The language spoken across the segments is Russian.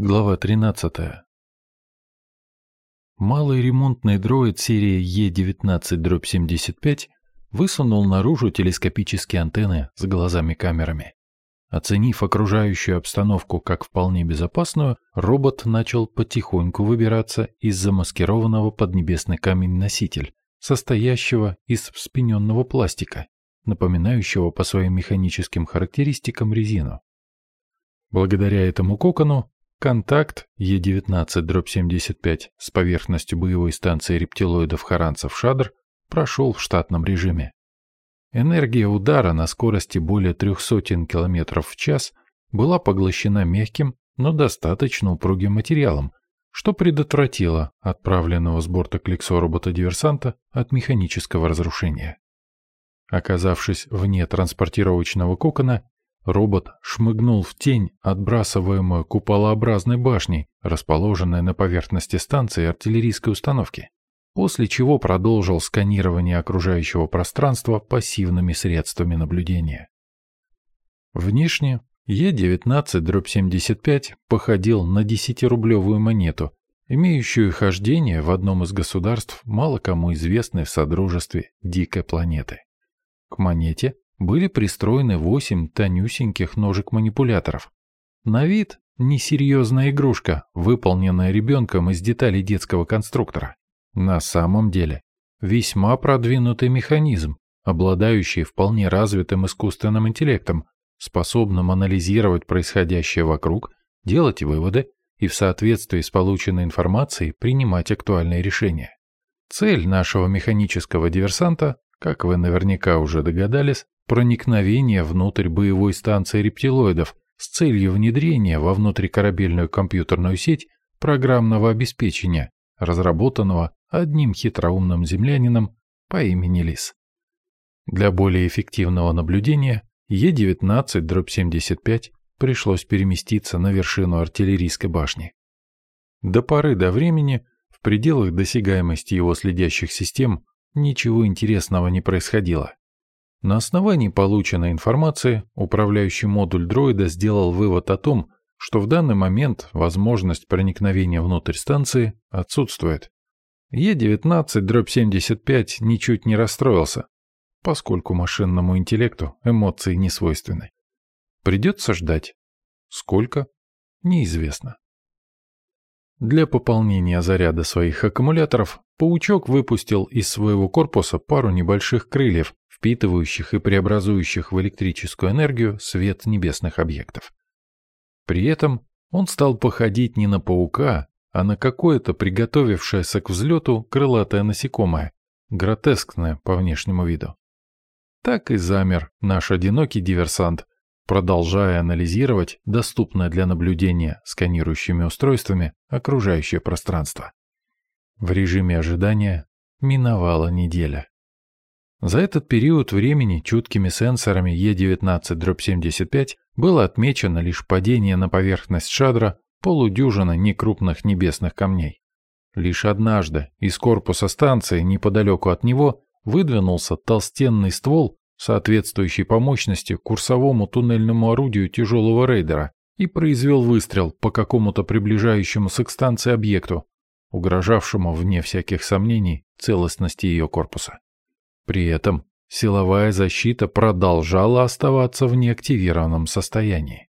Глава 13. Малый ремонтный дроид серии Е-19-75 высунул наружу телескопические антенны с глазами-камерами. Оценив окружающую обстановку как вполне безопасную, робот начал потихоньку выбираться из замаскированного под небесный камень носитель, состоящего из вспененного пластика, напоминающего по своим механическим характеристикам резину. Благодаря этому кокону Контакт Е-19-75 с поверхностью боевой станции рептилоидов Харанцев-Шадр прошел в штатном режиме. Энергия удара на скорости более 300 км в час была поглощена мягким, но достаточно упругим материалом, что предотвратило отправленного с борта Кликсо робота-диверсанта от механического разрушения. Оказавшись вне транспортировочного кокона, Робот шмыгнул в тень, отбрасываемую куполообразной башней, расположенной на поверхности станции артиллерийской установки, после чего продолжил сканирование окружающего пространства пассивными средствами наблюдения. Внешне Е-19-75 походил на 10-рублевую монету, имеющую хождение в одном из государств, мало кому известной в Содружестве Дикой планеты. К монете были пристроены восемь тонюсеньких ножек-манипуляторов. На вид несерьезная игрушка, выполненная ребенком из деталей детского конструктора. На самом деле весьма продвинутый механизм, обладающий вполне развитым искусственным интеллектом, способным анализировать происходящее вокруг, делать выводы и в соответствии с полученной информацией принимать актуальные решения. Цель нашего механического диверсанта, как вы наверняка уже догадались, проникновение внутрь боевой станции рептилоидов с целью внедрения во внутрикорабельную компьютерную сеть программного обеспечения, разработанного одним хитроумным землянином по имени Лис. Для более эффективного наблюдения Е-19-75 пришлось переместиться на вершину артиллерийской башни. До поры до времени в пределах досягаемости его следящих систем ничего интересного не происходило. На основании полученной информации управляющий модуль дроида сделал вывод о том, что в данный момент возможность проникновения внутрь станции отсутствует. Е-19-75 ничуть не расстроился, поскольку машинному интеллекту эмоции не свойственны. Придется ждать. Сколько? Неизвестно. Для пополнения заряда своих аккумуляторов паучок выпустил из своего корпуса пару небольших крыльев, впитывающих и преобразующих в электрическую энергию свет небесных объектов. При этом он стал походить не на паука, а на какое-то приготовившееся к взлету крылатое насекомое, гротескное по внешнему виду. Так и замер наш одинокий диверсант, продолжая анализировать доступное для наблюдения сканирующими устройствами окружающее пространство. В режиме ожидания миновала неделя. За этот период времени чуткими сенсорами Е19-75 было отмечено лишь падение на поверхность шадра полудюжины некрупных небесных камней. Лишь однажды из корпуса станции неподалеку от него выдвинулся толстенный ствол, соответствующий по мощности курсовому туннельному орудию тяжелого рейдера, и произвел выстрел по какому-то приближающемуся к станции объекту, угрожавшему, вне всяких сомнений, целостности ее корпуса. При этом силовая защита продолжала оставаться в неактивированном состоянии.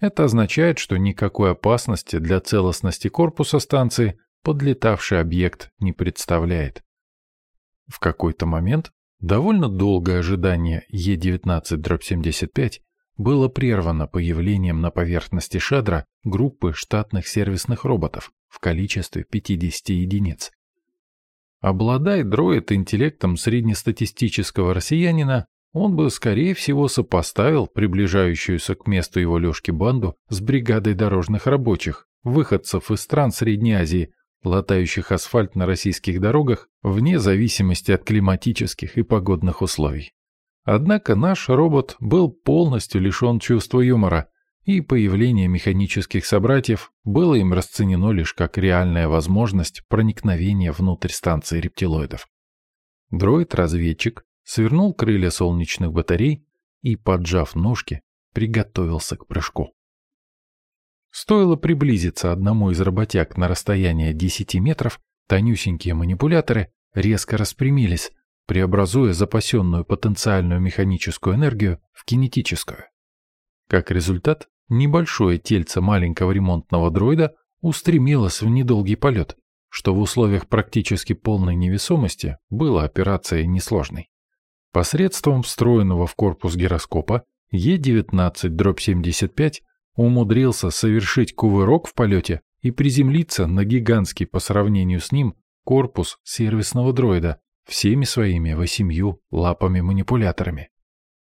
Это означает, что никакой опасности для целостности корпуса станции подлетавший объект не представляет. В какой-то момент довольно долгое ожидание Е-19-75 было прервано появлением на поверхности шадра группы штатных сервисных роботов в количестве 50 единиц. Обладая дроид интеллектом среднестатистического россиянина, он бы, скорее всего, сопоставил приближающуюся к месту его лёжки банду с бригадой дорожных рабочих, выходцев из стран Средней Азии, латающих асфальт на российских дорогах вне зависимости от климатических и погодных условий. Однако наш робот был полностью лишен чувства юмора, и появление механических собратьев было им расценено лишь как реальная возможность проникновения внутрь станции рептилоидов. Дроид-разведчик свернул крылья солнечных батарей и, поджав ножки, приготовился к прыжку. Стоило приблизиться одному из работяг на расстояние 10 метров, тонюсенькие манипуляторы резко распрямились, преобразуя запасенную потенциальную механическую энергию в кинетическую. Как результат, небольшое тельце маленького ремонтного дроида устремилось в недолгий полет, что в условиях практически полной невесомости было операцией несложной. Посредством встроенного в корпус гироскопа Е-19-75 умудрился совершить кувырок в полете и приземлиться на гигантский по сравнению с ним корпус сервисного дроида всеми своими восемью лапами-манипуляторами.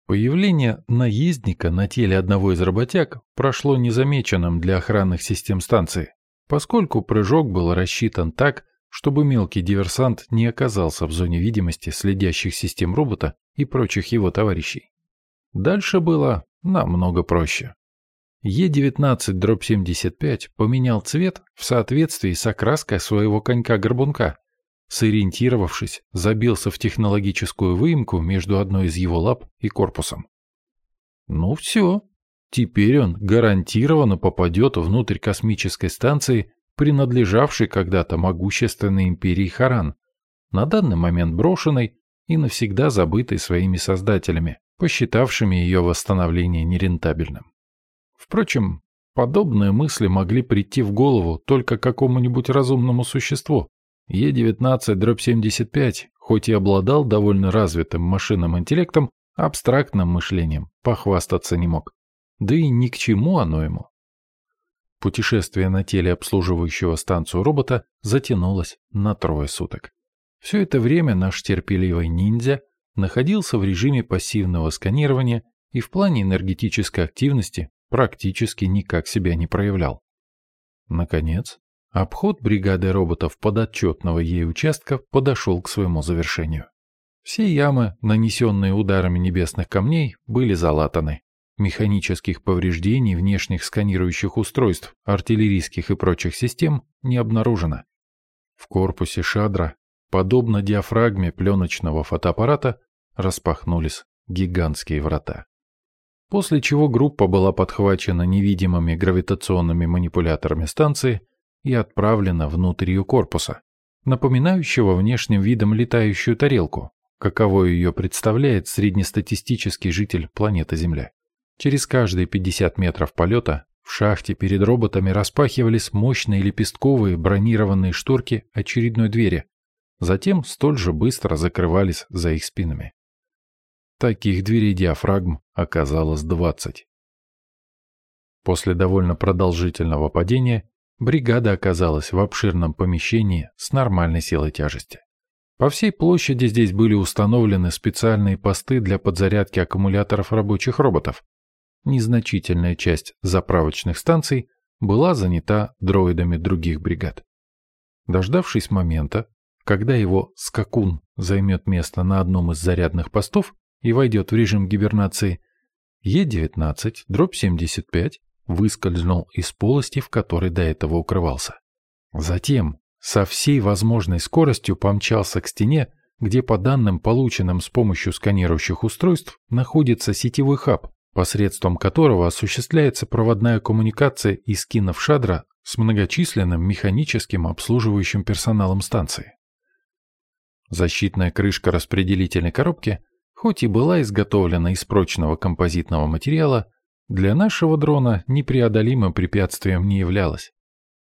Появление наездника на теле одного из работяг прошло незамеченным для охранных систем станции, поскольку прыжок был рассчитан так, чтобы мелкий диверсант не оказался в зоне видимости следящих систем робота и прочих его товарищей. Дальше было намного проще. Е-19-75 поменял цвет в соответствии с окраской своего конька-горбунка. Сориентировавшись, забился в технологическую выемку между одной из его лап и корпусом. Ну все, теперь он гарантированно попадет внутрь космической станции, принадлежавшей когда-то могущественной империи Харан, на данный момент брошенной и навсегда забытой своими создателями, посчитавшими ее восстановление нерентабельным. Впрочем, подобные мысли могли прийти в голову только какому-нибудь разумному существу. Е-19-75, хоть и обладал довольно развитым машинным интеллектом, абстрактным мышлением похвастаться не мог. Да и ни к чему оно ему. Путешествие на теле обслуживающего станцию робота затянулось на трое суток. Все это время наш терпеливый ниндзя находился в режиме пассивного сканирования и в плане энергетической активности практически никак себя не проявлял. Наконец, обход бригады роботов подотчетного ей участка подошел к своему завершению. Все ямы, нанесенные ударами небесных камней, были залатаны. Механических повреждений внешних сканирующих устройств, артиллерийских и прочих систем не обнаружено. В корпусе шадра, подобно диафрагме пленочного фотоаппарата, распахнулись гигантские врата после чего группа была подхвачена невидимыми гравитационными манипуляторами станции и отправлена внутрь ее корпуса, напоминающего внешним видом летающую тарелку, каковой ее представляет среднестатистический житель планеты Земля. Через каждые 50 метров полета в шахте перед роботами распахивались мощные лепестковые бронированные шторки очередной двери, затем столь же быстро закрывались за их спинами. Таких дверей диафрагм оказалось 20. После довольно продолжительного падения бригада оказалась в обширном помещении с нормальной силой тяжести. По всей площади здесь были установлены специальные посты для подзарядки аккумуляторов рабочих роботов. Незначительная часть заправочных станций была занята дроидами других бригад. Дождавшись момента, когда его скакун займет место на одном из зарядных постов, и войдет в режим гибернации, Е-19, дробь 75, выскользнул из полости, в которой до этого укрывался. Затем со всей возможной скоростью помчался к стене, где по данным, полученным с помощью сканирующих устройств, находится сетевой хаб, посредством которого осуществляется проводная коммуникация из кинов Шадра с многочисленным механическим обслуживающим персоналом станции. Защитная крышка распределительной коробки хоть и была изготовлена из прочного композитного материала, для нашего дрона непреодолимым препятствием не являлась.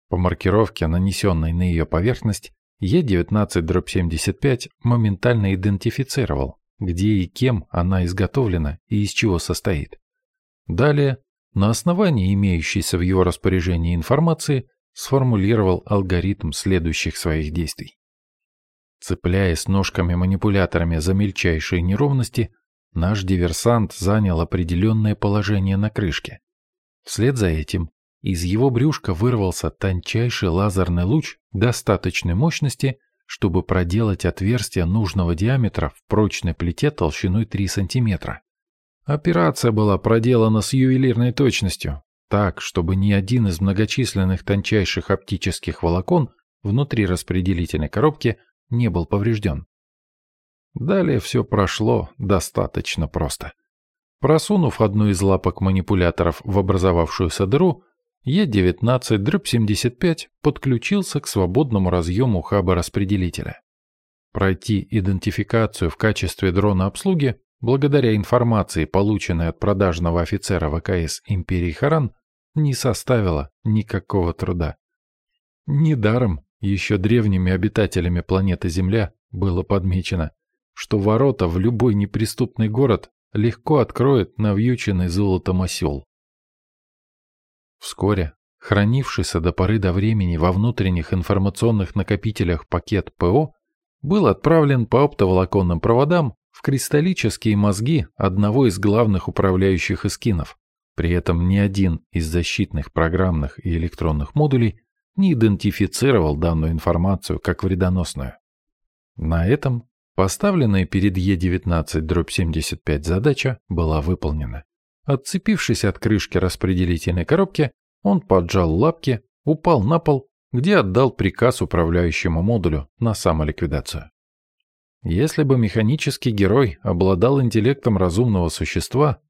По маркировке, нанесенной на ее поверхность, Е-19-75 моментально идентифицировал, где и кем она изготовлена и из чего состоит. Далее, на основании имеющейся в его распоряжении информации, сформулировал алгоритм следующих своих действий. Цепляясь ножками-манипуляторами за мельчайшие неровности, наш диверсант занял определенное положение на крышке. Вслед за этим из его брюшка вырвался тончайший лазерный луч достаточной мощности, чтобы проделать отверстие нужного диаметра в прочной плите толщиной 3 см. Операция была проделана с ювелирной точностью, так, чтобы ни один из многочисленных тончайших оптических волокон внутри распределительной коробки не был поврежден. Далее все прошло достаточно просто. Просунув одну из лапок манипуляторов в образовавшуюся дыру, Е19-75 подключился к свободному разъему хаба распределителя. Пройти идентификацию в качестве дрона обслуги, благодаря информации, полученной от продажного офицера ВКС Империи Харан, не составило никакого труда. Недаром еще древними обитателями планеты Земля было подмечено, что ворота в любой неприступный город легко откроет навьюченный золотом осел. Вскоре хранившийся до поры до времени во внутренних информационных накопителях пакет ПО был отправлен по оптоволоконным проводам в кристаллические мозги одного из главных управляющих эскинов. При этом ни один из защитных программных и электронных модулей не идентифицировал данную информацию как вредоносную. На этом поставленная перед Е19-75 задача была выполнена. Отцепившись от крышки распределительной коробки, он поджал лапки, упал на пол, где отдал приказ управляющему модулю на самоликвидацию. Если бы механический герой обладал интеллектом разумного существа,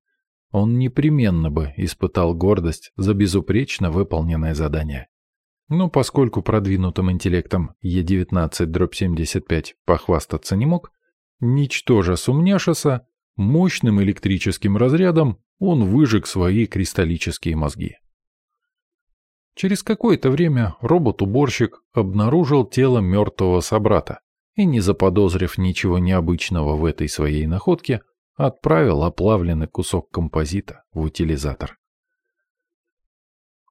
он непременно бы испытал гордость за безупречно выполненное задание. Но поскольку продвинутым интеллектом Е19-75 похвастаться не мог, ничтожа сумняшися, мощным электрическим разрядом он выжег свои кристаллические мозги. Через какое-то время робот-уборщик обнаружил тело мертвого собрата и, не заподозрив ничего необычного в этой своей находке, отправил оплавленный кусок композита в утилизатор.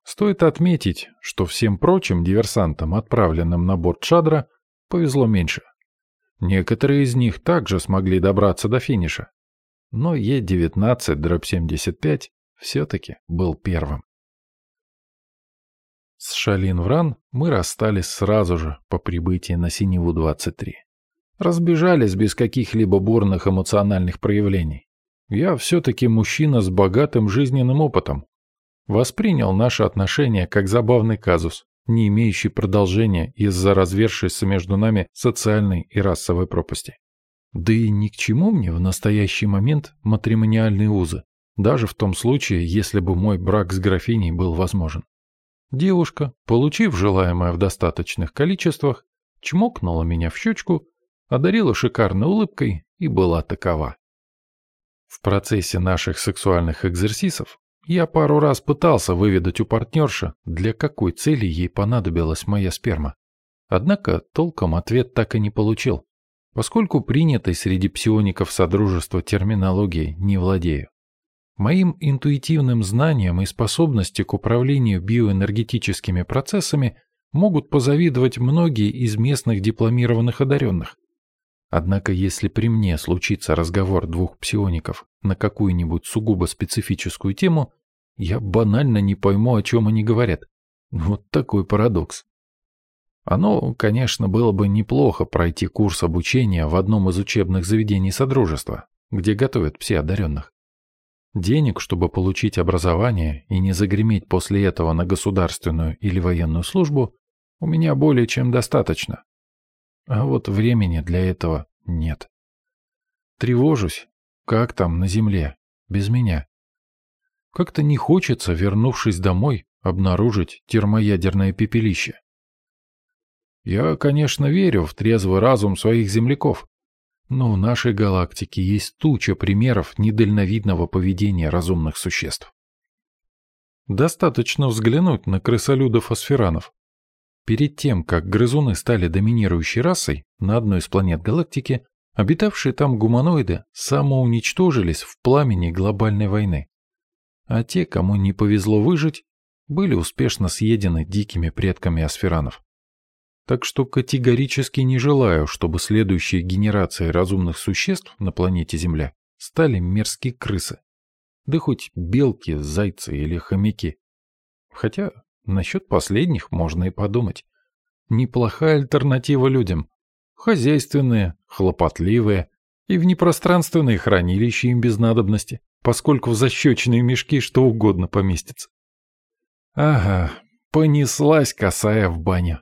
Стоит отметить, что всем прочим диверсантам, отправленным на борт Шадра, повезло меньше. Некоторые из них также смогли добраться до финиша. Но Е-19-75 все-таки был первым. С Шалин-Вран мы расстались сразу же по прибытии на Синеву-23. Разбежались без каких-либо бурных эмоциональных проявлений. Я все-таки мужчина с богатым жизненным опытом. Воспринял наши отношения как забавный казус, не имеющий продолжения из-за развершейся между нами социальной и расовой пропасти. Да и ни к чему мне в настоящий момент матримониальные узы, даже в том случае, если бы мой брак с графиней был возможен. Девушка, получив желаемое в достаточных количествах, чмокнула меня в щечку, одарила шикарной улыбкой и была такова. В процессе наших сексуальных экзерсисов я пару раз пытался выведать у партнерши, для какой цели ей понадобилась моя сперма. Однако толком ответ так и не получил, поскольку принятой среди псиоников Содружества терминологией не владею. Моим интуитивным знаниям и способности к управлению биоэнергетическими процессами могут позавидовать многие из местных дипломированных одаренных. Однако если при мне случится разговор двух псиоников на какую-нибудь сугубо специфическую тему, я банально не пойму, о чем они говорят. Вот такой парадокс. Оно, конечно, было бы неплохо пройти курс обучения в одном из учебных заведений Содружества, где готовят пси-одаренных. Денег, чтобы получить образование и не загреметь после этого на государственную или военную службу, у меня более чем достаточно. А вот времени для этого нет. Тревожусь, как там на земле, без меня. Как-то не хочется, вернувшись домой, обнаружить термоядерное пепелище. Я, конечно, верю в трезвый разум своих земляков, но в нашей галактике есть туча примеров недальновидного поведения разумных существ. Достаточно взглянуть на крысолюдов-асферанов. Перед тем, как грызуны стали доминирующей расой на одной из планет галактики, обитавшие там гуманоиды самоуничтожились в пламени глобальной войны. А те, кому не повезло выжить, были успешно съедены дикими предками асферанов. Так что категорически не желаю, чтобы следующие генерации разумных существ на планете Земля стали мерзкие крысы. Да хоть белки, зайцы или хомяки. Хотя насчет последних можно и подумать. Неплохая альтернатива людям. Хозяйственные, хлопотливые и в непространственные хранилища им без надобности, поскольку в защечные мешки что угодно поместится. Ага, понеслась косая в баню.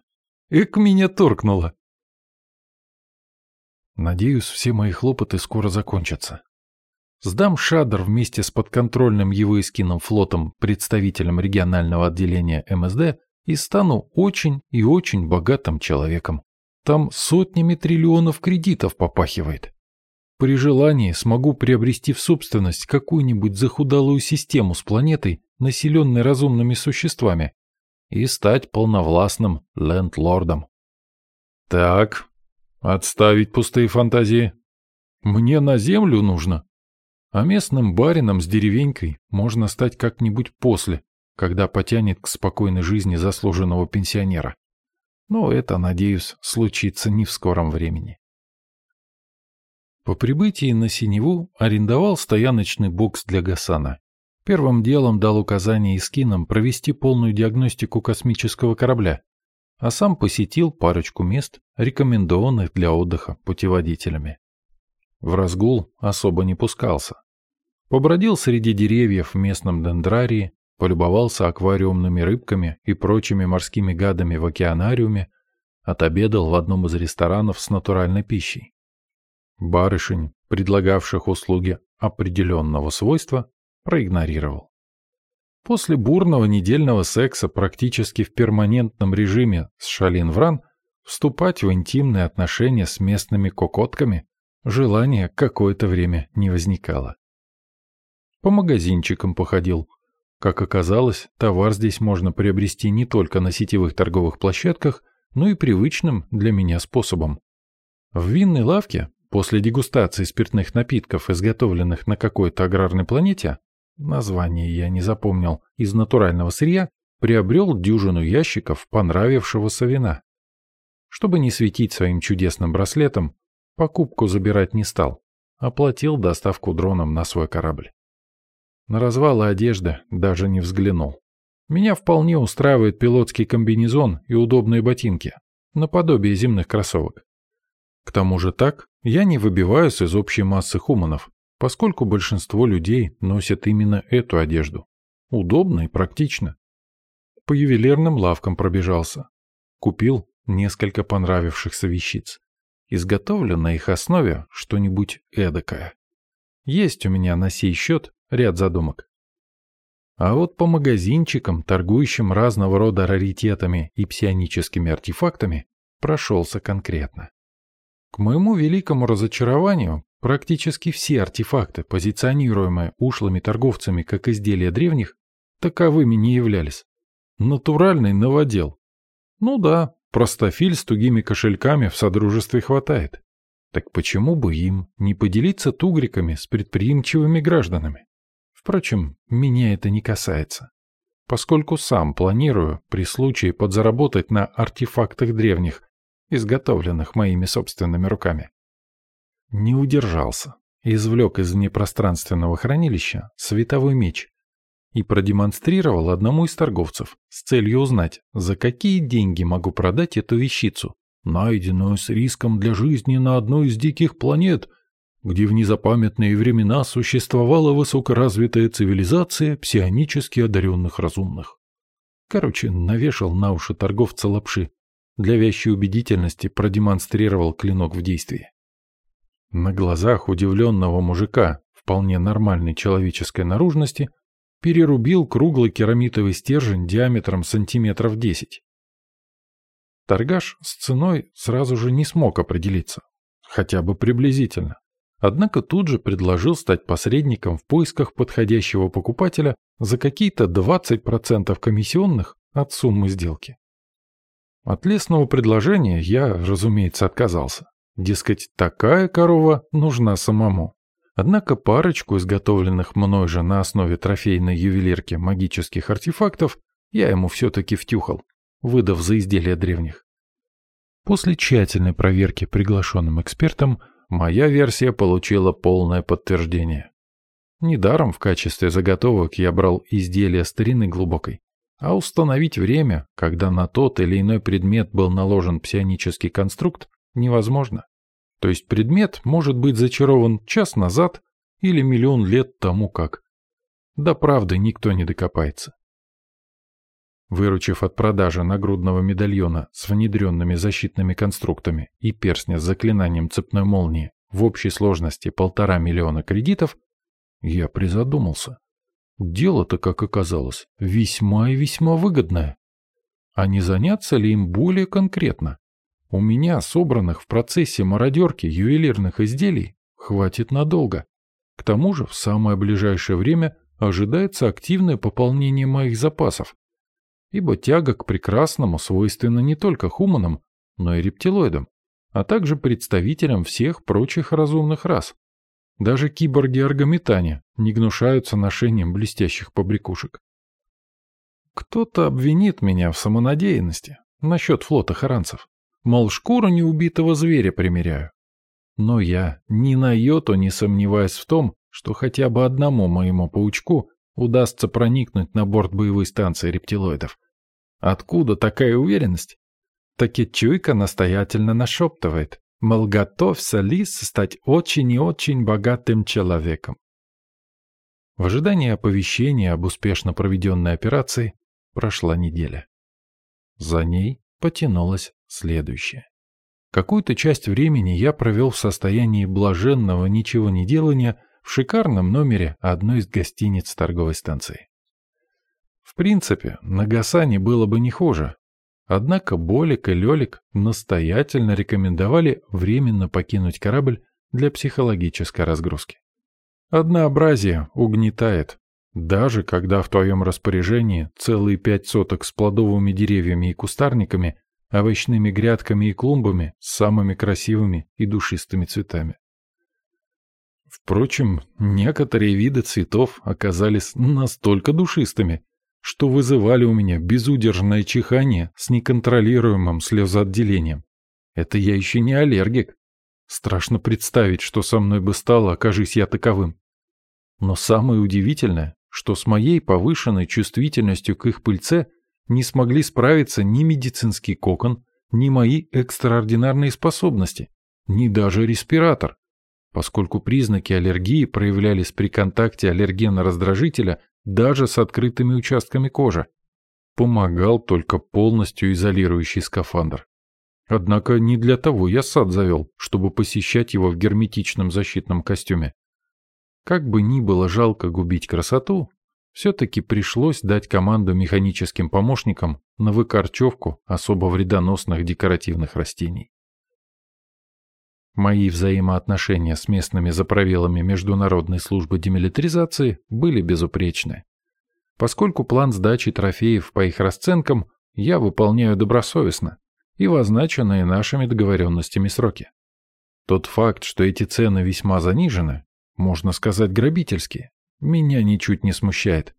Эк меня торкнуло. Надеюсь, все мои хлопоты скоро закончатся. Сдам шадр вместе с подконтрольным его эскином флотом представителем регионального отделения МСД и стану очень и очень богатым человеком. Там сотнями триллионов кредитов попахивает. При желании смогу приобрести в собственность какую-нибудь захудалую систему с планетой, населенной разумными существами, и стать полновластным лендлордом. Так, отставить пустые фантазии. Мне на землю нужно. А местным барином с деревенькой можно стать как-нибудь после, когда потянет к спокойной жизни заслуженного пенсионера. Но это, надеюсь, случится не в скором времени. По прибытии на Синеву арендовал стояночный бокс для Гасана. Первым делом дал указание Искинам провести полную диагностику космического корабля, а сам посетил парочку мест, рекомендованных для отдыха путеводителями. В разгул особо не пускался. Побродил среди деревьев в местном дендрарии, полюбовался аквариумными рыбками и прочими морскими гадами в океанариуме, отобедал в одном из ресторанов с натуральной пищей. Барышень, предлагавших услуги определенного свойства, проигнорировал. После бурного недельного секса практически в перманентном режиме с Шалин Вран вступать в интимные отношения с местными кокотками желания какое-то время не возникало. По магазинчикам походил, как оказалось, товар здесь можно приобрести не только на сетевых торговых площадках, но и привычным для меня способом. В винной лавке, после дегустации спиртных напитков, изготовленных на какой-то аграрной планете, название я не запомнил, из натурального сырья, приобрел дюжину ящиков понравившегося вина. Чтобы не светить своим чудесным браслетом, покупку забирать не стал, оплатил доставку дроном на свой корабль. На развалы одежды даже не взглянул. Меня вполне устраивает пилотский комбинезон и удобные ботинки, наподобие земных кроссовок. К тому же так я не выбиваюсь из общей массы хуманов, поскольку большинство людей носят именно эту одежду. Удобно и практично. По ювелирным лавкам пробежался. Купил несколько понравившихся вещиц. Изготовлю на их основе что-нибудь эдакое. Есть у меня на сей счет ряд задумок. А вот по магазинчикам, торгующим разного рода раритетами и псионическими артефактами, прошелся конкретно. К моему великому разочарованию, практически все артефакты, позиционируемые ушлыми торговцами как изделия древних, таковыми не являлись. Натуральный новодел. Ну да, простофиль с тугими кошельками в содружестве хватает. Так почему бы им не поделиться тугриками с предприимчивыми гражданами? Впрочем, меня это не касается, поскольку сам планирую при случае подзаработать на артефактах древних, изготовленных моими собственными руками. Не удержался, извлек из непространственного хранилища световой меч и продемонстрировал одному из торговцев с целью узнать, за какие деньги могу продать эту вещицу, найденную с риском для жизни на одной из диких планет – где в незапамятные времена существовала высокоразвитая цивилизация псионически одаренных разумных. Короче, навешал на уши торговца лапши. Для вящей убедительности продемонстрировал клинок в действии. На глазах удивленного мужика, вполне нормальной человеческой наружности, перерубил круглый керамитовый стержень диаметром сантиметров десять. Торгаш с ценой сразу же не смог определиться, хотя бы приблизительно. Однако тут же предложил стать посредником в поисках подходящего покупателя за какие-то 20% комиссионных от суммы сделки. От лесного предложения я, разумеется, отказался. Дескать, такая корова нужна самому. Однако парочку изготовленных мной же на основе трофейной ювелирки магических артефактов я ему все-таки втюхал, выдав за изделия древних. После тщательной проверки приглашенным экспертом моя версия получила полное подтверждение. Недаром в качестве заготовок я брал изделия старины глубокой, а установить время, когда на тот или иной предмет был наложен псионический конструкт, невозможно. То есть предмет может быть зачарован час назад или миллион лет тому как. Да правды никто не докопается. Выручив от продажи нагрудного медальона с внедренными защитными конструктами и перстня с заклинанием цепной молнии в общей сложности полтора миллиона кредитов, Я призадумался. Дело-то, как оказалось, весьма и весьма выгодное. А не заняться ли им более конкретно? У меня собранных в процессе мародерки ювелирных изделий хватит надолго. К тому же в самое ближайшее время ожидается активное пополнение моих запасов, ибо тяга к прекрасному свойственна не только хуманам, но и рептилоидам, а также представителям всех прочих разумных рас. Даже киборги-аргометане не гнушаются ношением блестящих побрякушек. Кто-то обвинит меня в самонадеянности насчет флота харанцев. Мол, шкуру неубитого зверя примеряю. Но я ни на йоту не сомневаюсь в том, что хотя бы одному моему паучку удастся проникнуть на борт боевой станции рептилоидов. Откуда такая уверенность? Таки чуйка настоятельно нашептывает, мол, готовься, лис, стать очень и очень богатым человеком. В ожидании оповещения об успешно проведенной операции прошла неделя. За ней потянулась следующая. Какую-то часть времени я провел в состоянии блаженного ничего не делания в шикарном номере одной из гостиниц торговой станции. В принципе, на Гасане было бы не хуже. Однако Болик и Лёлик настоятельно рекомендовали временно покинуть корабль для психологической разгрузки. Однообразие угнетает, даже когда в твоем распоряжении целые пять соток с плодовыми деревьями и кустарниками, овощными грядками и клумбами с самыми красивыми и душистыми цветами. Впрочем, некоторые виды цветов оказались настолько душистыми, что вызывали у меня безудержное чихание с неконтролируемым слезоотделением. Это я еще не аллергик. Страшно представить, что со мной бы стало, окажись я таковым. Но самое удивительное, что с моей повышенной чувствительностью к их пыльце не смогли справиться ни медицинский кокон, ни мои экстраординарные способности, ни даже респиратор, поскольку признаки аллергии проявлялись при контакте аллергена-раздражителя даже с открытыми участками кожи. Помогал только полностью изолирующий скафандр. Однако не для того я сад завел, чтобы посещать его в герметичном защитном костюме. Как бы ни было жалко губить красоту, все-таки пришлось дать команду механическим помощникам на выкорчевку особо вредоносных декоративных растений. Мои взаимоотношения с местными заправилами Международной службы демилитаризации были безупречны. Поскольку план сдачи трофеев по их расценкам я выполняю добросовестно и в означенные нашими договоренностями сроки. Тот факт, что эти цены весьма занижены, можно сказать грабительские, меня ничуть не смущает.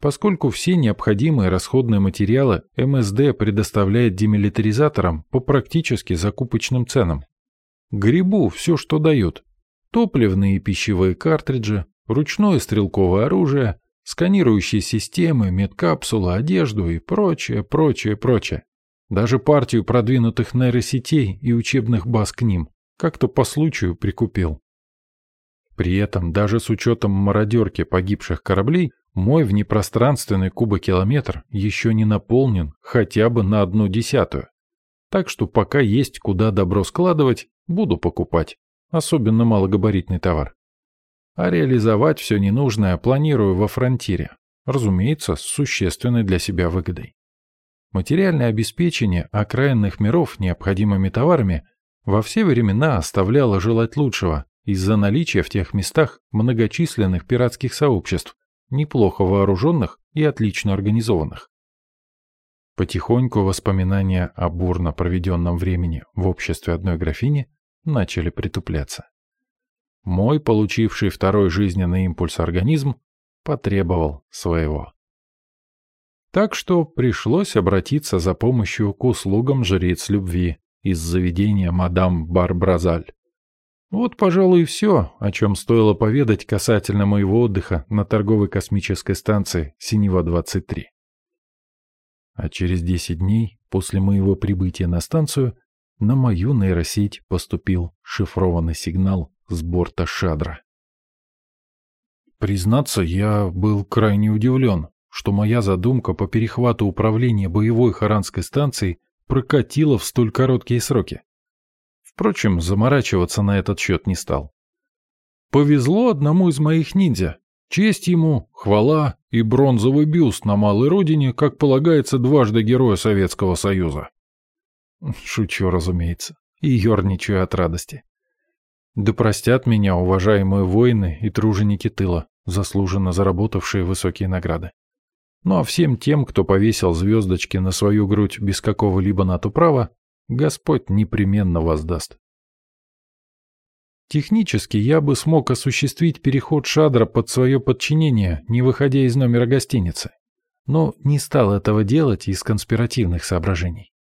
Поскольку все необходимые расходные материалы МСД предоставляет демилитаризаторам по практически закупочным ценам. Грибу все, что дают. Топливные и пищевые картриджи, ручное стрелковое оружие, сканирующие системы, медкапсулы, одежду и прочее, прочее, прочее. Даже партию продвинутых нейросетей и учебных баз к ним как-то по случаю прикупил. При этом, даже с учетом мародерки погибших кораблей, мой внепространственный кубокилометр еще не наполнен хотя бы на одну десятую. Так что пока есть куда добро складывать, буду покупать, особенно малогабаритный товар. А реализовать все ненужное планирую во фронтире, разумеется, с существенной для себя выгодой. Материальное обеспечение окраинных миров необходимыми товарами во все времена оставляло желать лучшего, из-за наличия в тех местах многочисленных пиратских сообществ, неплохо вооруженных и отлично организованных. Потихоньку воспоминания о бурно проведенном времени в обществе одной графини начали притупляться. Мой, получивший второй жизненный импульс организм, потребовал своего. Так что пришлось обратиться за помощью к услугам жриц любви из заведения мадам Барбразаль. Вот, пожалуй, и все, о чем стоило поведать касательно моего отдыха на торговой космической станции Синева-23. А через 10 дней после моего прибытия на станцию на мою нейросеть поступил шифрованный сигнал с борта Шадра. Признаться, я был крайне удивлен, что моя задумка по перехвату управления боевой харанской станцией прокатила в столь короткие сроки. Впрочем, заморачиваться на этот счет не стал. Повезло одному из моих ниндзя. Честь ему, хвала и бронзовый бюст на малой родине, как полагается дважды героя Советского Союза. Шучу, разумеется, и ерничаю от радости. Да простят меня уважаемые воины и труженики тыла, заслуженно заработавшие высокие награды. Ну а всем тем, кто повесил звездочки на свою грудь без какого-либо на то права, Господь непременно воздаст. Технически я бы смог осуществить переход Шадра под свое подчинение, не выходя из номера гостиницы, но не стал этого делать из конспиративных соображений.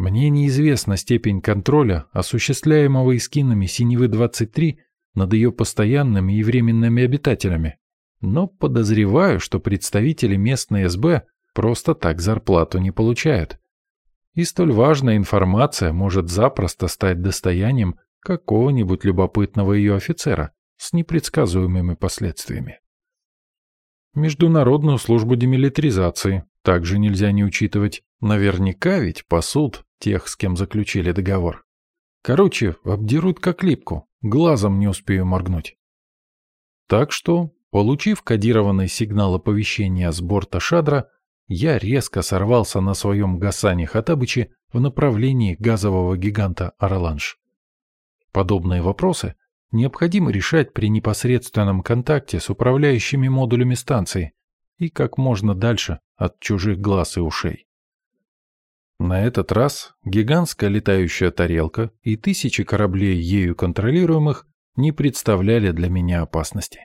Мне неизвестна степень контроля, осуществляемого эскинами Синевы-23 над ее постоянными и временными обитателями, но подозреваю, что представители местной СБ просто так зарплату не получают. И столь важная информация может запросто стать достоянием какого-нибудь любопытного ее офицера с непредсказуемыми последствиями. Международную службу демилитаризации также нельзя не учитывать. Наверняка ведь пасут тех, с кем заключили договор. Короче, обдерут как липку, глазом не успею моргнуть. Так что Получив кодированный сигнал оповещения с борта шадра, я резко сорвался на своем Гасане Хатабыче в направлении газового гиганта Араланж. Подобные вопросы необходимо решать при непосредственном контакте с управляющими модулями станции и как можно дальше от чужих глаз и ушей. На этот раз гигантская летающая тарелка и тысячи кораблей ею контролируемых не представляли для меня опасности.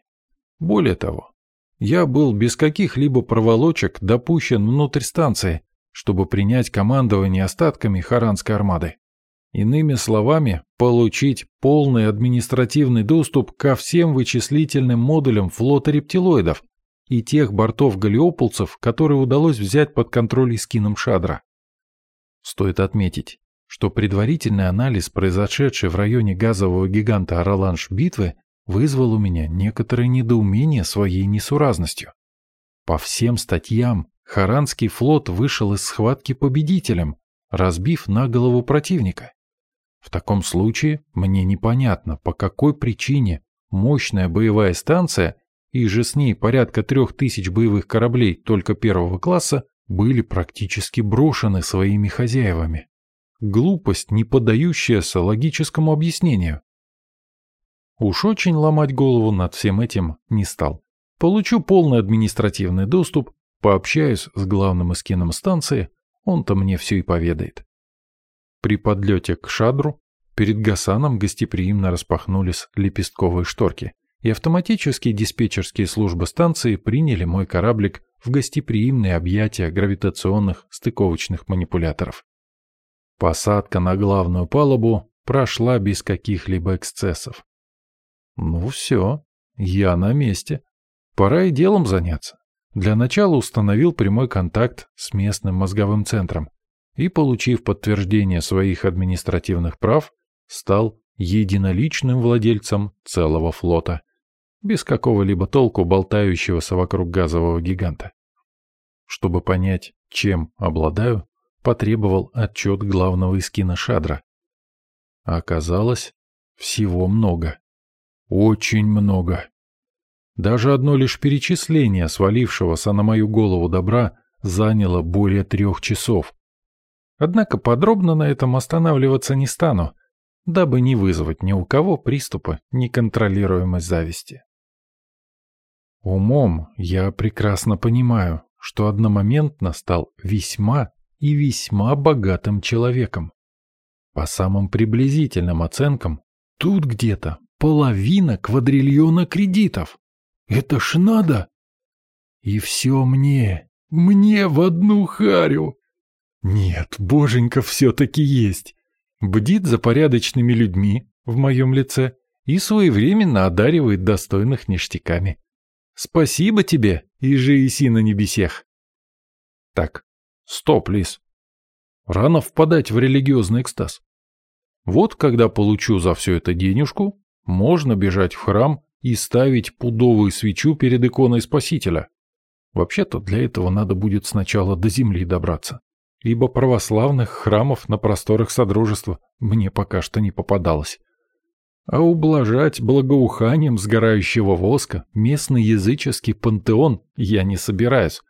Более того, я был без каких-либо проволочек допущен внутрь станции, чтобы принять командование остатками Харанской армады. Иными словами, получить полный административный доступ ко всем вычислительным модулям флота рептилоидов и тех бортов галиополцев, которые удалось взять под контроль Искином Шадра. Стоит отметить, что предварительный анализ, произошедший в районе газового гиганта Араланж битвы, вызвал у меня некоторое недоумение своей несуразностью. По всем статьям, Харанский флот вышел из схватки победителем, разбив на голову противника. В таком случае мне непонятно, по какой причине мощная боевая станция и же с ней порядка трех тысяч боевых кораблей только первого класса были практически брошены своими хозяевами. Глупость, не поддающаяся логическому объяснению. Уж очень ломать голову над всем этим не стал. Получу полный административный доступ, пообщаюсь с главным эскином станции, он-то мне все и поведает. При подлете к шадру перед Гасаном гостеприимно распахнулись лепестковые шторки, и автоматические диспетчерские службы станции приняли мой кораблик в гостеприимные объятия гравитационных стыковочных манипуляторов. Посадка на главную палубу прошла без каких-либо эксцессов. Ну все, я на месте. Пора и делом заняться. Для начала установил прямой контакт с местным мозговым центром и, получив подтверждение своих административных прав, стал единоличным владельцем целого флота, без какого-либо толку болтающегося вокруг газового гиганта. Чтобы понять, чем обладаю, потребовал отчет главного искина Шадра. оказалось, всего много. Очень много. Даже одно лишь перечисление свалившегося на мою голову добра заняло более трех часов. Однако подробно на этом останавливаться не стану, дабы не вызвать ни у кого приступа неконтролируемой зависти. Умом я прекрасно понимаю, что одномоментно стал весьма и весьма богатым человеком. По самым приблизительным оценкам, тут где-то Половина квадриллиона кредитов. Это ж надо! И все мне, мне в одну харю. Нет, боженька все-таки есть. Бдит за порядочными людьми в моем лице и своевременно одаривает достойных ништяками. Спасибо тебе, и же иси на небесех. Так, стоп, Лис. Рано впадать в религиозный экстаз. Вот когда получу за все это денежку, можно бежать в храм и ставить пудовую свечу перед иконой Спасителя. Вообще-то для этого надо будет сначала до земли добраться, ибо православных храмов на просторах Содружества мне пока что не попадалось. А ублажать благоуханием сгорающего воска местный языческий пантеон я не собираюсь,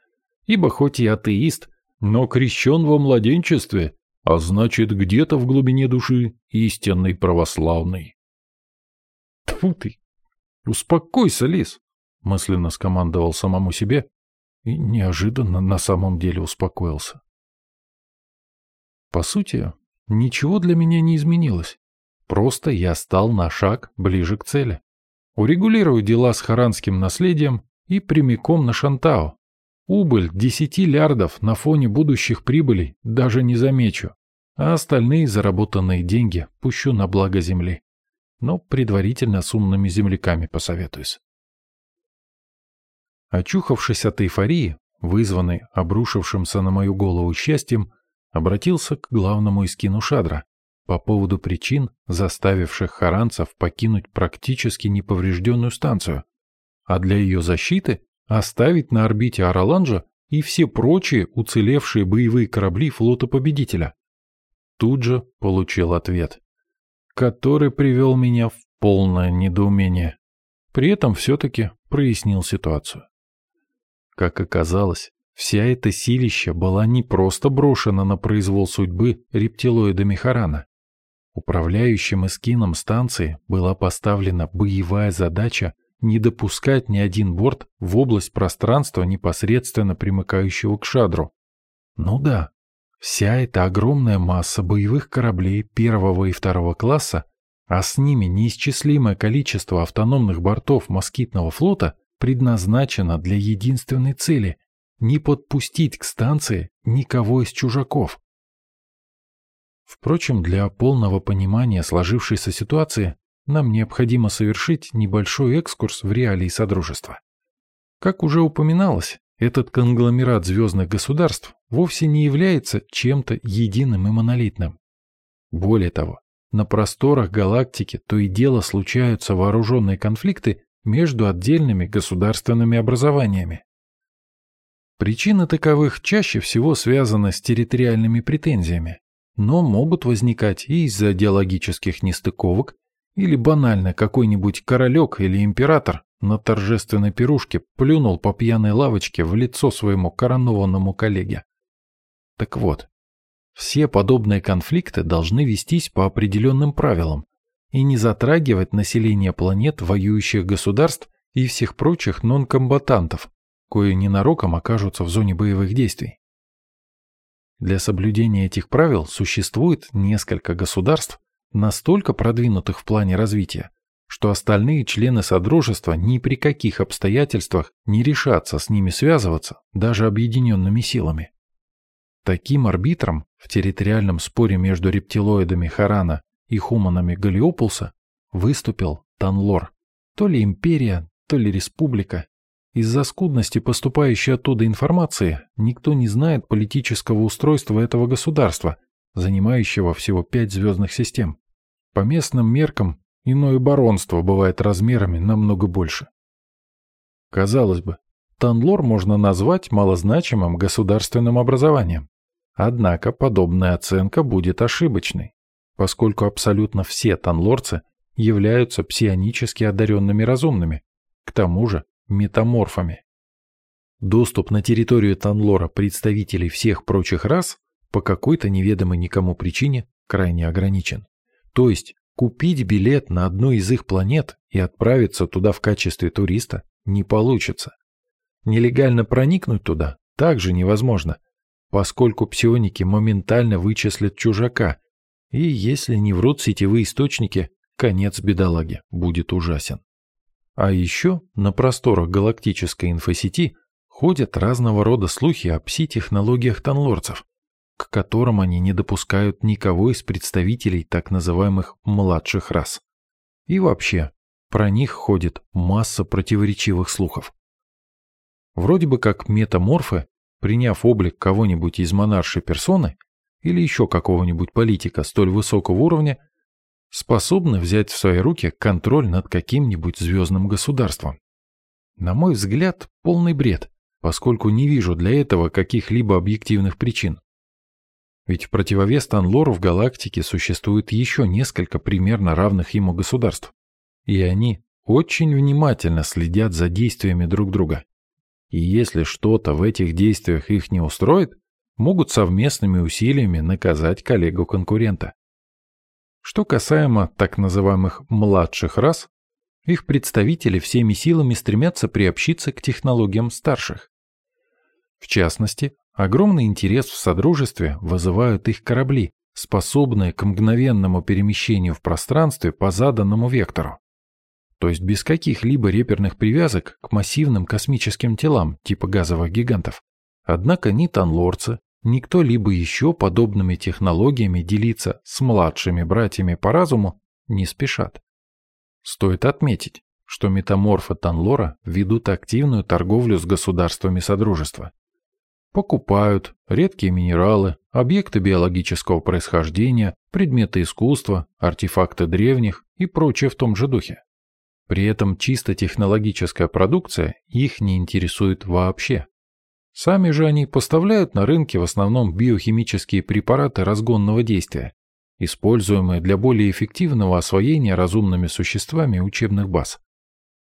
ибо хоть и атеист, но крещен во младенчестве, а значит где-то в глубине души истинный православный. Тьфу ты! Успокойся, лис! мысленно скомандовал самому себе и неожиданно на самом деле успокоился. По сути, ничего для меня не изменилось. Просто я стал на шаг ближе к цели. Урегулирую дела с харанским наследием и прямиком на Шантао. Убыль 10 лярдов на фоне будущих прибылей даже не замечу, а остальные заработанные деньги пущу на благо земли. Но предварительно с умными земляками посоветуюсь. Очухавшись от эйфории, вызванной обрушившимся на мою голову счастьем, обратился к главному искину Шадра по поводу причин, заставивших харанцев покинуть практически неповрежденную станцию, а для ее защиты оставить на орбите Араланжа и все прочие уцелевшие боевые корабли флота победителя. Тут же получил ответ, который привел меня в полное недоумение. При этом все-таки прояснил ситуацию. Как оказалось, вся эта силища была не просто брошена на произвол судьбы рептилоидами Харана. Управляющим эскином станции была поставлена боевая задача не допускать ни один борт в область пространства, непосредственно примыкающего к шадру. Ну да, вся эта огромная масса боевых кораблей первого и второго класса, а с ними неисчислимое количество автономных бортов москитного флота – предназначена для единственной цели – не подпустить к станции никого из чужаков. Впрочем, для полного понимания сложившейся ситуации нам необходимо совершить небольшой экскурс в реалии Содружества. Как уже упоминалось, этот конгломерат звездных государств вовсе не является чем-то единым и монолитным. Более того, на просторах галактики то и дело случаются вооруженные конфликты между отдельными государственными образованиями. Причины таковых чаще всего связаны с территориальными претензиями, но могут возникать и из-за идеологических нестыковок, или банально какой-нибудь королек или император на торжественной пирушке плюнул по пьяной лавочке в лицо своему коронованному коллеге. Так вот, все подобные конфликты должны вестись по определенным правилам, и не затрагивать население планет воюющих государств и всех прочих нонкомбатантов, кои ненароком окажутся в зоне боевых действий. Для соблюдения этих правил существует несколько государств, настолько продвинутых в плане развития, что остальные члены Содружества ни при каких обстоятельствах не решатся с ними связываться, даже объединенными силами. Таким арбитром в территориальном споре между рептилоидами Харана и хуманами Галиополса выступил Танлор. То ли империя, то ли республика. Из-за скудности поступающей оттуда информации никто не знает политического устройства этого государства, занимающего всего пять звездных систем. По местным меркам иное баронство бывает размерами намного больше. Казалось бы, Танлор можно назвать малозначимым государственным образованием. Однако подобная оценка будет ошибочной поскольку абсолютно все танлорцы являются псионически одаренными разумными, к тому же метаморфами. Доступ на территорию Танлора представителей всех прочих рас по какой-то неведомой никому причине крайне ограничен. То есть купить билет на одну из их планет и отправиться туда в качестве туриста не получится. Нелегально проникнуть туда также невозможно, поскольку псионики моментально вычислят чужака и если не врут сетевые источники, конец бедолаги будет ужасен. А еще на просторах галактической инфосети ходят разного рода слухи о пси-технологиях танлорцев, к которым они не допускают никого из представителей так называемых младших рас. И вообще, про них ходит масса противоречивых слухов. Вроде бы как метаморфы, приняв облик кого-нибудь из монаршей персоны, или еще какого-нибудь политика столь высокого уровня, способны взять в свои руки контроль над каким-нибудь звездным государством. На мой взгляд, полный бред, поскольку не вижу для этого каких-либо объективных причин. Ведь в противовес Танлору в галактике существует еще несколько примерно равных ему государств. И они очень внимательно следят за действиями друг друга. И если что-то в этих действиях их не устроит, могут совместными усилиями наказать коллегу-конкурента. Что касаемо так называемых «младших рас», их представители всеми силами стремятся приобщиться к технологиям старших. В частности, огромный интерес в Содружестве вызывают их корабли, способные к мгновенному перемещению в пространстве по заданному вектору. То есть без каких-либо реперных привязок к массивным космическим телам типа газовых гигантов. Однако ни танлорцы, ни кто-либо еще подобными технологиями делиться с младшими братьями по разуму не спешат. Стоит отметить, что метаморфы Танлора ведут активную торговлю с государствами Содружества. Покупают редкие минералы, объекты биологического происхождения, предметы искусства, артефакты древних и прочее в том же духе. При этом чисто технологическая продукция их не интересует вообще. Сами же они поставляют на рынке в основном биохимические препараты разгонного действия, используемые для более эффективного освоения разумными существами учебных баз.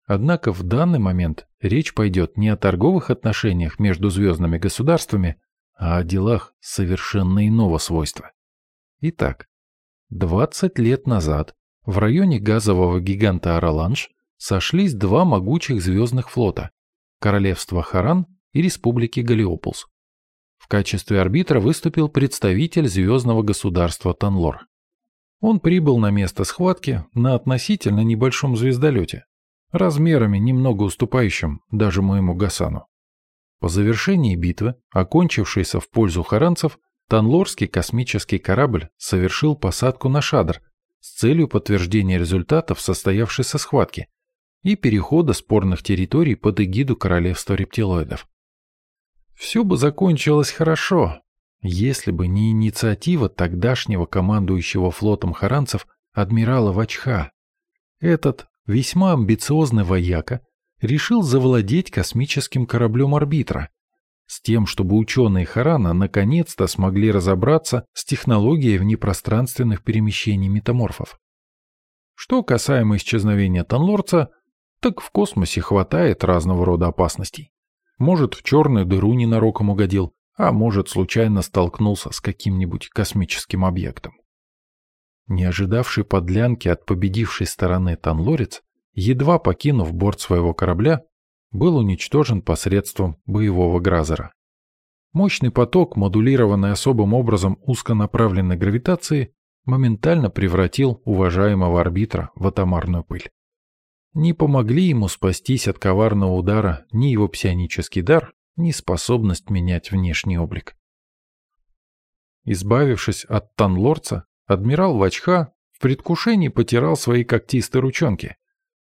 Однако в данный момент речь пойдет не о торговых отношениях между звездными государствами, а о делах совершенно иного свойства. Итак, 20 лет назад в районе газового гиганта Араланж сошлись два могучих звездных флота – Королевство Харан и Республики Галиополс. В качестве арбитра выступил представитель звездного государства Танлор. Он прибыл на место схватки на относительно небольшом звездолете, размерами немного уступающим даже моему Гасану. По завершении битвы, окончившейся в пользу харанцев, Танлорский космический корабль совершил посадку на Шадр с целью подтверждения результатов состоявшейся схватки и перехода спорных территорий под эгиду Королевства рептилоидов. Все бы закончилось хорошо, если бы не инициатива тогдашнего командующего флотом харанцев адмирала Вачха. Этот весьма амбициозный вояка решил завладеть космическим кораблем арбитра, с тем, чтобы ученые Харана наконец-то смогли разобраться с технологией внепространственных перемещений метаморфов. Что касаемо исчезновения Танлорца, так в космосе хватает разного рода опасностей. Может, в черную дыру ненароком угодил, а может, случайно столкнулся с каким-нибудь космическим объектом. Не ожидавший подлянки от победившей стороны Танлорец, едва покинув борт своего корабля, был уничтожен посредством боевого гразера. Мощный поток, модулированный особым образом узконаправленной гравитации, моментально превратил уважаемого арбитра в атомарную пыль. Не помогли ему спастись от коварного удара ни его псионический дар, ни способность менять внешний облик. Избавившись от Танлорца, адмирал Вачха в предвкушении потирал свои когтистые ручонки.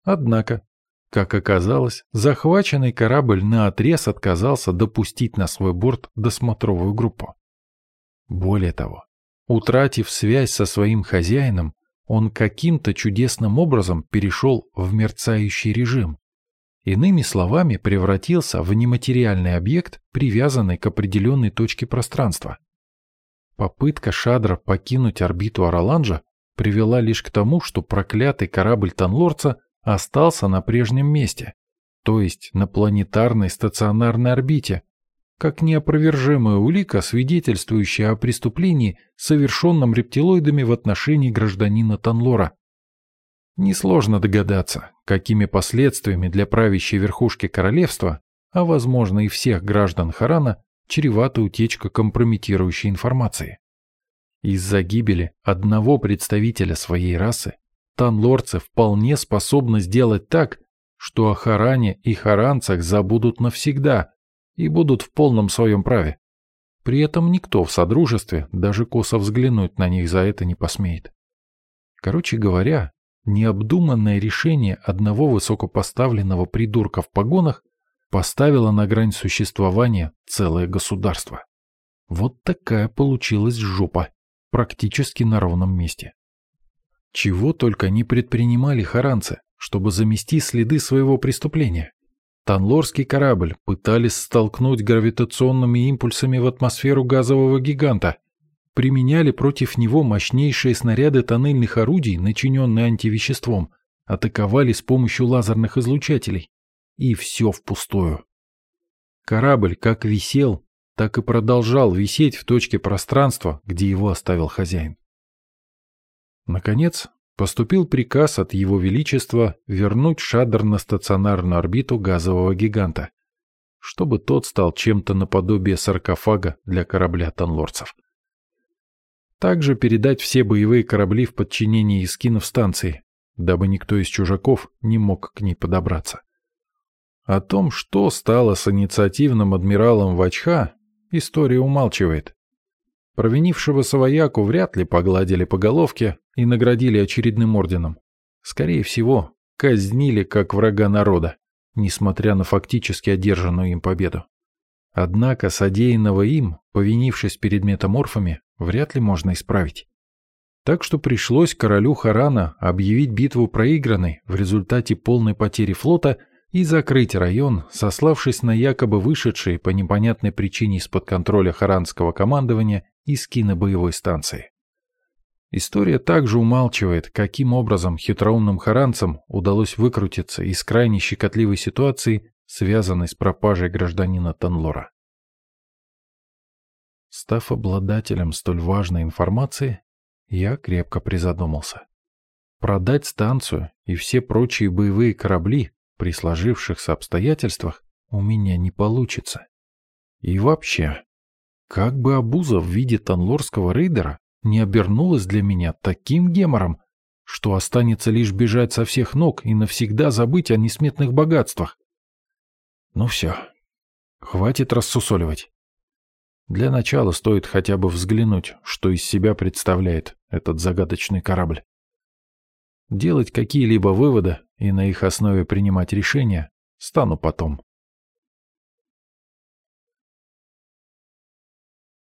Однако, как оказалось, захваченный корабль наотрез отказался допустить на свой борт досмотровую группу. Более того, утратив связь со своим хозяином, он каким-то чудесным образом перешел в мерцающий режим. Иными словами, превратился в нематериальный объект, привязанный к определенной точке пространства. Попытка Шадра покинуть орбиту Араланжа привела лишь к тому, что проклятый корабль Танлорца остался на прежнем месте, то есть на планетарной стационарной орбите, как неопровержимая улика, свидетельствующая о преступлении, совершенном рептилоидами в отношении гражданина Танлора. Несложно догадаться, какими последствиями для правящей верхушки королевства, а возможно и всех граждан Харана, чревата утечка компрометирующей информации. Из-за гибели одного представителя своей расы танлорцы вполне способны сделать так, что о Харане и харанцах забудут навсегда, и будут в полном своем праве. При этом никто в Содружестве даже косо взглянуть на них за это не посмеет. Короче говоря, необдуманное решение одного высокопоставленного придурка в погонах поставило на грань существования целое государство. Вот такая получилась жопа, практически на ровном месте. Чего только не предпринимали харанцы, чтобы замести следы своего преступления. Танлорский корабль пытались столкнуть гравитационными импульсами в атмосферу газового гиганта. применяли против него мощнейшие снаряды тоннельных орудий, начиненные антивеществом, атаковали с помощью лазерных излучателей. И все впустую. Корабль как висел, так и продолжал висеть в точке пространства, где его оставил хозяин. Наконец, поступил приказ от Его Величества вернуть шадр на стационарную орбиту газового гиганта, чтобы тот стал чем-то наподобие саркофага для корабля танлорцев. Также передать все боевые корабли в подчинение эскинов станции, дабы никто из чужаков не мог к ней подобраться. О том, что стало с инициативным адмиралом Вачха, история умалчивает. Провинившего вояку вряд ли погладили по головке и наградили очередным орденом. Скорее всего, казнили как врага народа, несмотря на фактически одержанную им победу. Однако содеянного им, повинившись перед метаморфами, вряд ли можно исправить. Так что пришлось королю Харана объявить битву проигранной в результате полной потери флота и закрыть район, сославшись на якобы вышедшие по непонятной причине из-под контроля харанского командования из кинобоевой станции. История также умалчивает, каким образом хитроумным харанцам удалось выкрутиться из крайне щекотливой ситуации, связанной с пропажей гражданина Танлора. Став обладателем столь важной информации, я крепко призадумался. Продать станцию и все прочие боевые корабли при сложившихся обстоятельствах у меня не получится. И вообще, как бы обуза в виде танлорского рейдера не обернулась для меня таким гемором, что останется лишь бежать со всех ног и навсегда забыть о несметных богатствах. Ну все, хватит рассусоливать. Для начала стоит хотя бы взглянуть, что из себя представляет этот загадочный корабль. Делать какие-либо выводы и на их основе принимать решения стану потом.